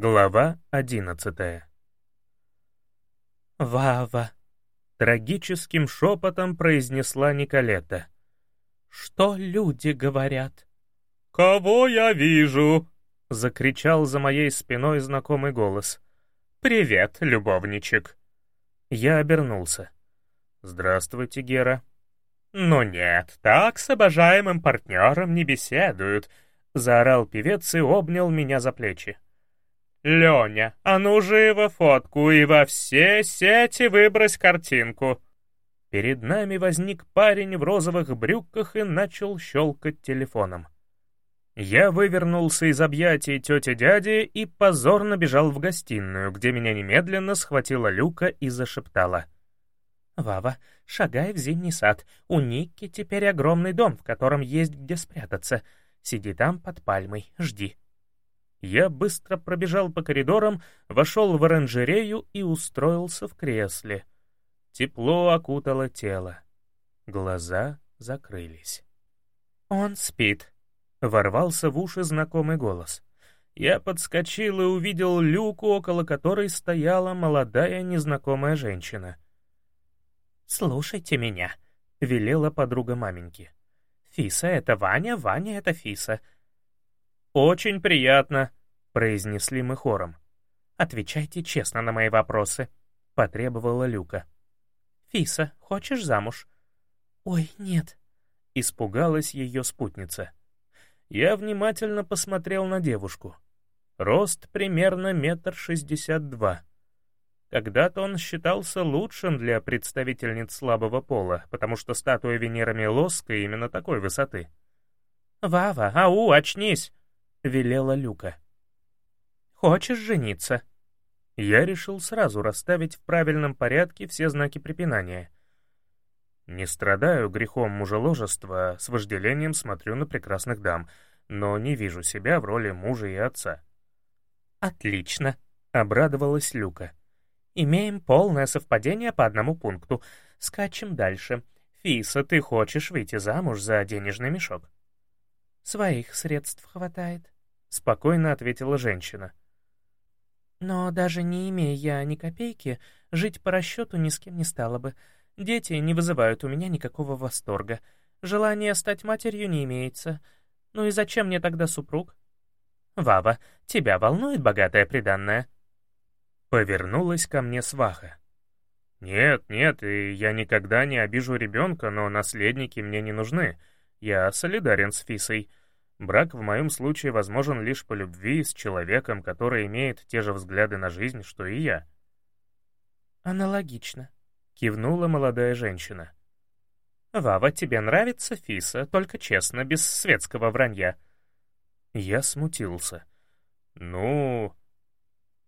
Глава одиннадцатая «Вава!» — трагическим шепотом произнесла Николета. «Что люди говорят?» «Кого я вижу?» — закричал за моей спиной знакомый голос. «Привет, любовничек!» Я обернулся. «Здравствуйте, Гера». «Ну нет, так с обожаемым партнером не беседуют», — заорал певец и обнял меня за плечи. «Леня, а ну живо фотку и во все сети выбрось картинку!» Перед нами возник парень в розовых брюках и начал щелкать телефоном. Я вывернулся из объятий тети-дяди и позорно бежал в гостиную, где меня немедленно схватила Люка и зашептала. «Вава, шагай в зимний сад. У Никки теперь огромный дом, в котором есть где спрятаться. Сиди там под пальмой, жди». Я быстро пробежал по коридорам, вошел в оранжерею и устроился в кресле. Тепло окутало тело. Глаза закрылись. «Он спит», — ворвался в уши знакомый голос. Я подскочил и увидел люку, около которой стояла молодая незнакомая женщина. «Слушайте меня», — велела подруга маменьки. «Фиса — это Ваня, Ваня — это Фиса. «Очень приятно», — произнесли мы хором. «Отвечайте честно на мои вопросы», — потребовала Люка. «Фиса, хочешь замуж?» «Ой, нет», — испугалась ее спутница. Я внимательно посмотрел на девушку. Рост примерно метр шестьдесят два. Когда-то он считался лучшим для представительниц слабого пола, потому что статуя Венеры Милоска именно такой высоты. «Вава, ау, очнись!» — велела Люка. «Хочешь жениться?» Я решил сразу расставить в правильном порядке все знаки препинания. Не страдаю грехом мужеложества, с вожделением смотрю на прекрасных дам, но не вижу себя в роли мужа и отца. «Отлично», — обрадовалась Люка. «Имеем полное совпадение по одному пункту. Скачем дальше. Фиса, ты хочешь выйти замуж за денежный мешок?» «Своих средств хватает», — спокойно ответила женщина. «Но даже не имея я ни копейки, жить по расчету ни с кем не стала бы. Дети не вызывают у меня никакого восторга. Желания стать матерью не имеется. Ну и зачем мне тогда супруг?» «Вава, тебя волнует богатая приданная?» Повернулась ко мне сваха. «Нет, нет, и я никогда не обижу ребенка, но наследники мне не нужны. Я солидарен с Фисой. Брак в моем случае возможен лишь по любви с человеком, который имеет те же взгляды на жизнь, что и я. «Аналогично», — кивнула молодая женщина. «Вава, тебе нравится Фиса, только честно, без светского вранья». Я смутился. «Ну...»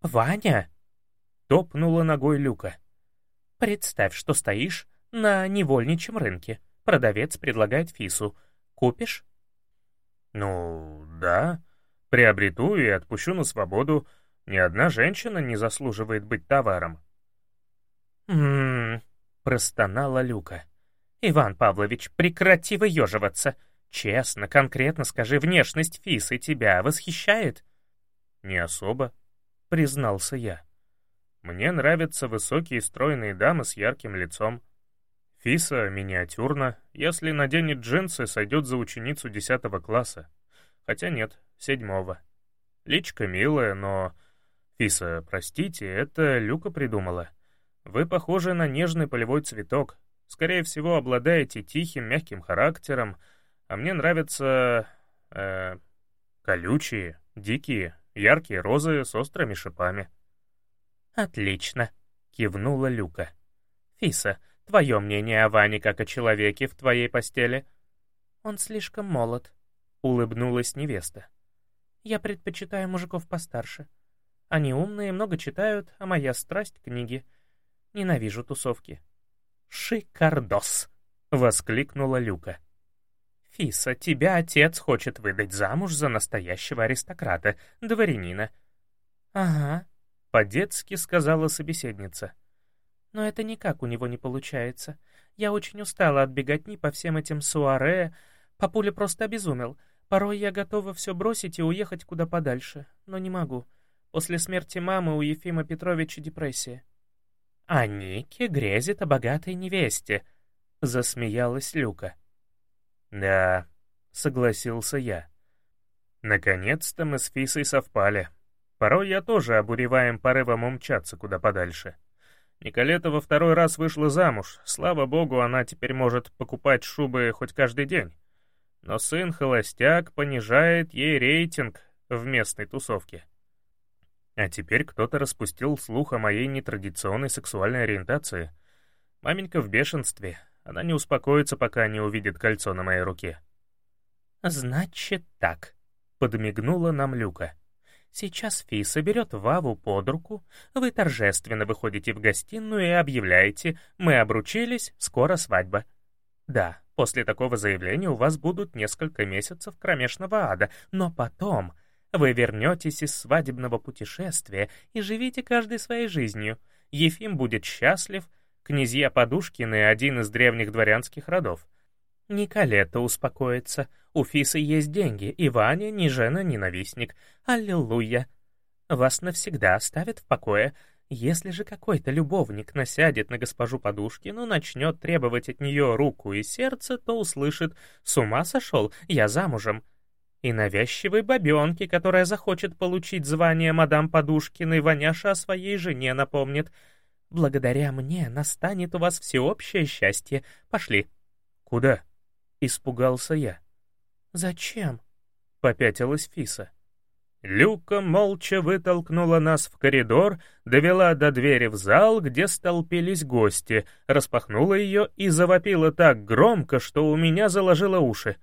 «Ваня!» — топнула ногой Люка. «Представь, что стоишь на невольничьем рынке. Продавец предлагает Фису. Купишь?» «Ну, да. Приобрету и отпущу на свободу. Ни одна женщина не заслуживает быть товаром». «М-м-м», простонала Люка. «Иван Павлович, прекрати выеживаться. Честно, конкретно скажи, внешность Фисы тебя восхищает?» «Не особо», — признался я. «Мне нравятся высокие стройные дамы с ярким лицом. Фиса миниатюрна, если наденет джинсы, сойдет за ученицу десятого класса. Хотя нет, седьмого. Личка милая, но... Фиса, простите, это Люка придумала. Вы похожи на нежный полевой цветок. Скорее всего, обладаете тихим, мягким характером, а мне нравятся... Э, колючие, дикие, яркие розы с острыми шипами. «Отлично», — кивнула Люка. «Фиса, Твое мнение о Ване как о человеке в твоей постели?» «Он слишком молод», — улыбнулась невеста. «Я предпочитаю мужиков постарше. Они умные, много читают, а моя страсть — книги. Ненавижу тусовки». «Шикардос!» — воскликнула Люка. «Фиса, тебя отец хочет выдать замуж за настоящего аристократа, дворянина». «Ага», — по-детски сказала собеседница. Но это никак у него не получается. Я очень устала от беготни по всем этим суаре. Папуля просто обезумел. Порой я готова все бросить и уехать куда подальше, но не могу. После смерти мамы у Ефима Петровича депрессия. А Нике грезит о богатой невесте, засмеялась Люка. Да, согласился я. Наконец-то мы с Фисой совпали. Порой я тоже обуреваем порывом умчаться куда подальше. Николета во второй раз вышла замуж. Слава богу, она теперь может покупать шубы хоть каждый день. Но сын-холостяк понижает ей рейтинг в местной тусовке. А теперь кто-то распустил слух о моей нетрадиционной сексуальной ориентации. Маменька в бешенстве. Она не успокоится, пока не увидит кольцо на моей руке. «Значит так», — подмигнула нам Люка. Сейчас Фиса берет Ваву под руку, вы торжественно выходите в гостиную и объявляете «Мы обручились, скоро свадьба». Да, после такого заявления у вас будут несколько месяцев кромешного ада, но потом вы вернетесь из свадебного путешествия и живите каждой своей жизнью. Ефим будет счастлив, князья Подушкины — один из древних дворянских родов. Николета успокоится. У Фисы есть деньги, и Ваня ни жена, ни ненавистник. Аллилуйя. Вас навсегда оставят в покое. Если же какой-то любовник насядет на госпожу Подушкину, начнет требовать от нее руку и сердце, то услышит «С ума сошел? Я замужем». И навязчивой бабенке, которая захочет получить звание мадам Подушкиной, Ваняша о своей жене напомнит. «Благодаря мне настанет у вас всеобщее счастье. Пошли». «Куда?» — испугался я. «Зачем?» — попятилась Фиса. Люка молча вытолкнула нас в коридор, довела до двери в зал, где столпились гости, распахнула ее и завопила так громко, что у меня заложило уши.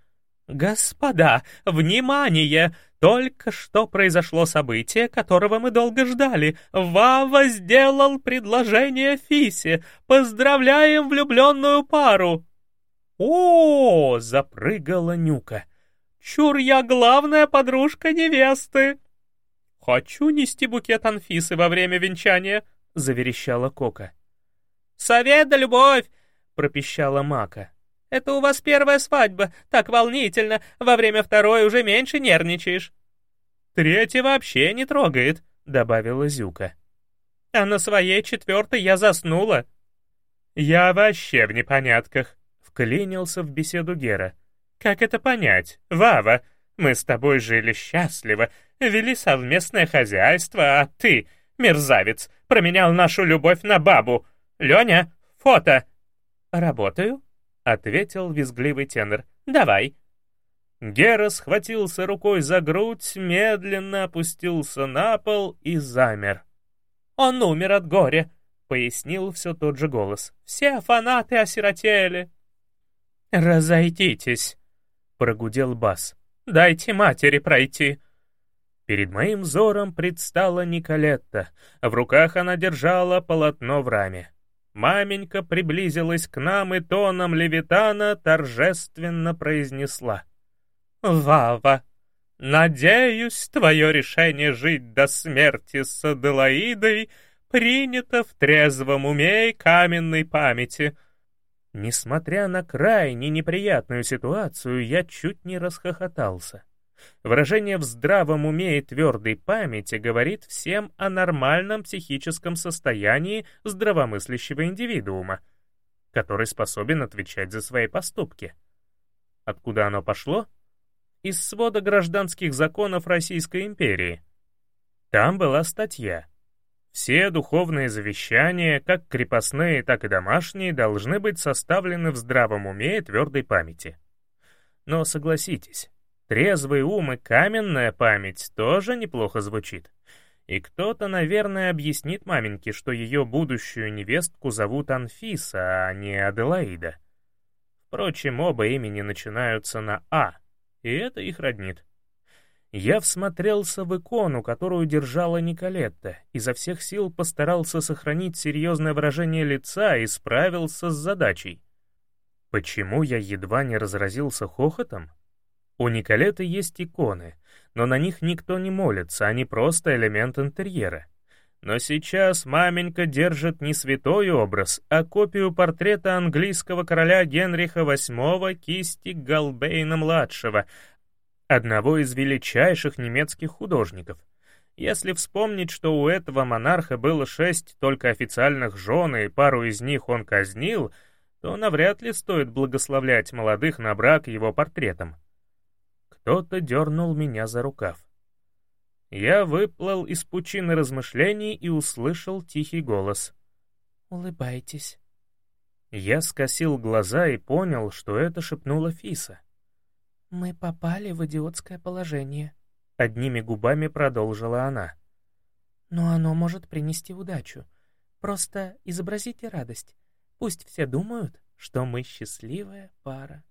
«Господа, внимание! Только что произошло событие, которого мы долго ждали. Вава сделал предложение Фисе. Поздравляем влюбленную пару!» «О!» — запрыгала Нюка. «Чур я главная подружка невесты!» «Хочу нести букет Анфисы во время венчания!» — заверещала Кока. «Совет да любовь!» — пропищала Мака. «Это у вас первая свадьба, так волнительно, во время второй уже меньше нервничаешь». «Третья вообще не трогает», — добавила Зюка. «А на своей четвертой я заснула». «Я вообще в непонятках», Вклинился в беседу Гера. «Как это понять? Вава, мы с тобой жили счастливо, вели совместное хозяйство, а ты, мерзавец, променял нашу любовь на бабу. Леня, фото!» «Работаю», — ответил визгливый тенор. «Давай». Гера схватился рукой за грудь, медленно опустился на пол и замер. «Он умер от горя», — пояснил все тот же голос. «Все фанаты осиротели». «Разойдитесь», — прогудел бас. «Дайте матери пройти». Перед моим взором предстала Николетта. В руках она держала полотно в раме. Маменька приблизилась к нам и тоном левитана торжественно произнесла. «Вава, надеюсь, твое решение жить до смерти с Аделаидой принято в трезвом уме и каменной памяти». Несмотря на крайне неприятную ситуацию, я чуть не расхохотался. Выражение «в здравом уме и твердой памяти» говорит всем о нормальном психическом состоянии здравомыслящего индивидуума, который способен отвечать за свои поступки. Откуда оно пошло? Из свода гражданских законов Российской империи. Там была статья — все духовные завещания, как крепостные, так и домашние, должны быть составлены в здравом уме и твердой памяти. Но согласитесь, трезвый ум и каменная память тоже неплохо звучит. И кто-то, наверное, объяснит маменьке, что ее будущую невестку зовут Анфиса, а не Аделаида. Впрочем, оба имени начинаются на «А», и это их роднит. Я всмотрелся в икону, которую держала Николетта, изо всех сил постарался сохранить серьезное выражение лица и справился с задачей. Почему я едва не разразился хохотом? У Николеты есть иконы, но на них никто не молится, они просто элемент интерьера. Но сейчас маменька держит не святой образ, а копию портрета английского короля Генриха VIII кисти Галбейна-младшего, одного из величайших немецких художников. Если вспомнить, что у этого монарха было шесть только официальных жен, и пару из них он казнил, то навряд ли стоит благословлять молодых на брак его портретом. Кто-то дернул меня за рукав. Я выплыл из пучины размышлений и услышал тихий голос. «Улыбайтесь». Я скосил глаза и понял, что это шепнула Фиса. «Мы попали в идиотское положение», — одними губами продолжила она. «Но оно может принести удачу. Просто изобразите радость. Пусть все думают, что мы счастливая пара».